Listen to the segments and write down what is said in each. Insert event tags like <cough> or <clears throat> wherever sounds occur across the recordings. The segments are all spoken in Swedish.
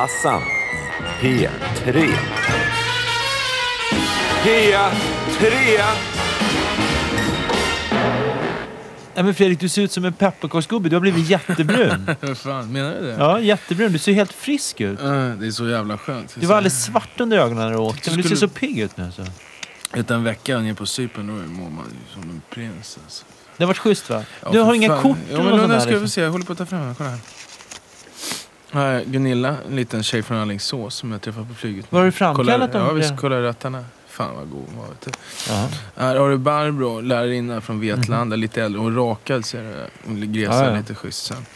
Hassan i P3. P3! Ja, men Fredrik, du ser ut som en pepparkaksgubbe. Du har blivit jättebrun. <laughs> Vad fan, menar du det? Ja, jättebrun. Du ser helt frisk ut. Eh, Det är så jävla skönt. Du var alldeles svart under ögonen när du åkte, men du ser Skulle- så pigg ut nu. Så. Efter en vecka nere på Cypern, då mår man ju som en prins. Alltså. Det har varit schysst va? Ja, du har inga fan. kort Ja, eller men något sånt nu där? ska vi liksom? se, jag håller på att ta fram den. Kolla här. Gunilla, en liten tjej från Alingsås som jag träffade på flyget. Vad har du framkallat dem? Ja visst, kolla rattarna. Fan vad god hon var. Vet du. Här har du Barbro, lärarinna från Vetlanda, lite äldre. Hon rakad ser du. Hon gresade. Ja, ja. lite schysst sen.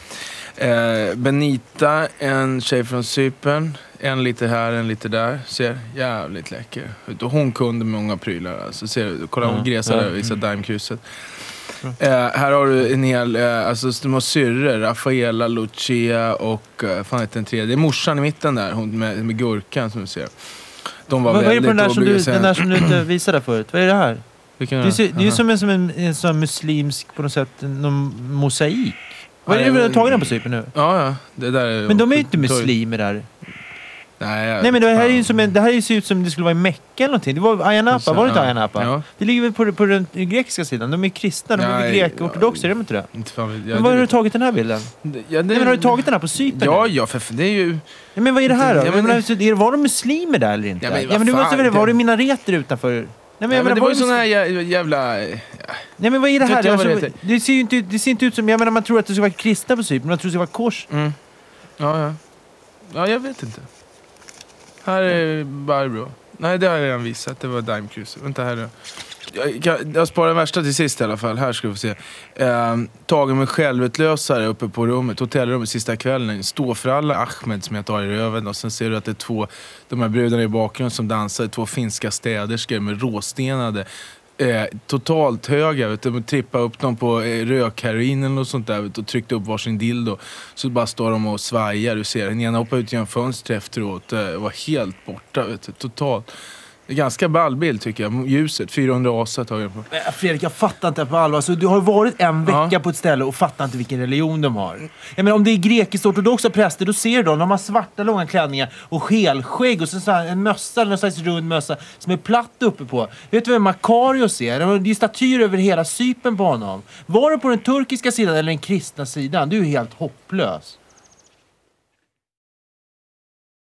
Eh, Benita, en tjej från Cypern. En lite här, en lite där. Ser jävligt läcker ut. Hon kunde många prylar. Alltså, ser? Kolla, hon gresade ja. och visade daimkrysset. Eh, här har du en hel, eh, alltså små syrror. Rafaela, Lucia och, eh, fan heter den tredje? Det är morsan i mitten där, hon med, med gurkan som du ser. De var Vad, vad är det på den där, som du, den där som du inte <clears throat> visade förut? Vad är det här? Vilken Det är, det är ju som en, som en, en sån muslimsk, på något sätt, någon mosaik. Vad är det du har tagit den på Cypern nu? Ja, ja. Det där är Men de är ju inte muslimer där. Nej, jag- Nej men det här är ju som en, det här är ju ser ut som det skulle vara i Mecka eller någonting. Det var Ayia Napa, var det inte Ja. Ayia Napa? Ja. Det ligger väl på, på den grekiska sidan. De är kristna, de är Nej, grek-ortodoxa, ja. är de inte det? Inte fan jag. Men var har Det- du tagit den här bilden? Ja, det, Nej, men har du tagit den här på Cypern? Ja, ja, för det är ju... Ja, men vad är det här då? Ja, Ja, men men, det- är- var de muslimer där eller inte? Ja, Ja, men men, vad du måste väl, var det- minareter utanför? Nej men, jag men det var ju sån här jä- jävla... ja. Nej men vad är det här? Alltså, det, ser ju inte, ut- det ser inte ut som... Jag menar man tror att det ska vara kristna på Cypern, man tror att det ska vara kors. Mm. Ja, ja. Ja, jag vet inte. Här är Barbro. Nej, det har jag redan visat. Det var Dime Cruiser. Vänta här nu. Jag, kan- jag sparar den värsta till sist i alla fall. Här ska vi få se. Eh, tagen med självutlösare uppe på rummet, hotellrummet sista kvällen. Stå för alla Ahmed som jag tar i röven. Och sen ser du att det är två, de här brudarna i bakgrunden som dansar. Två finska städerskor med råstenade. Eh, totalt höga, vet du, de trippade upp dem på eh, rökheroin eller något sånt där vet du, och tryckte upp varsin dildo. Så bara står de och svajar, du ser. Den ena hoppade ut genom fönstret efteråt, eh, var helt borta, vet du, totalt. Ganska ball bild tycker jag. Ljuset, 400 asa tar jag på. Fredrik, jag fattar inte på allvar. Alltså, du har varit en vecka Ja. på ett ställe och fattar inte vilken religion de har. Jag menar, om det är grekiskt ortodoxa präster, då ser du dem. De har svarta långa klänningar och helskägg och så så en mössa, eller någon slags rund mössa som är platt uppe på. Vet du vem Makarios är? Det är statyer över hela Cypern på honom. Var du på den turkiska sidan eller den kristna sidan? Du är helt hopplös.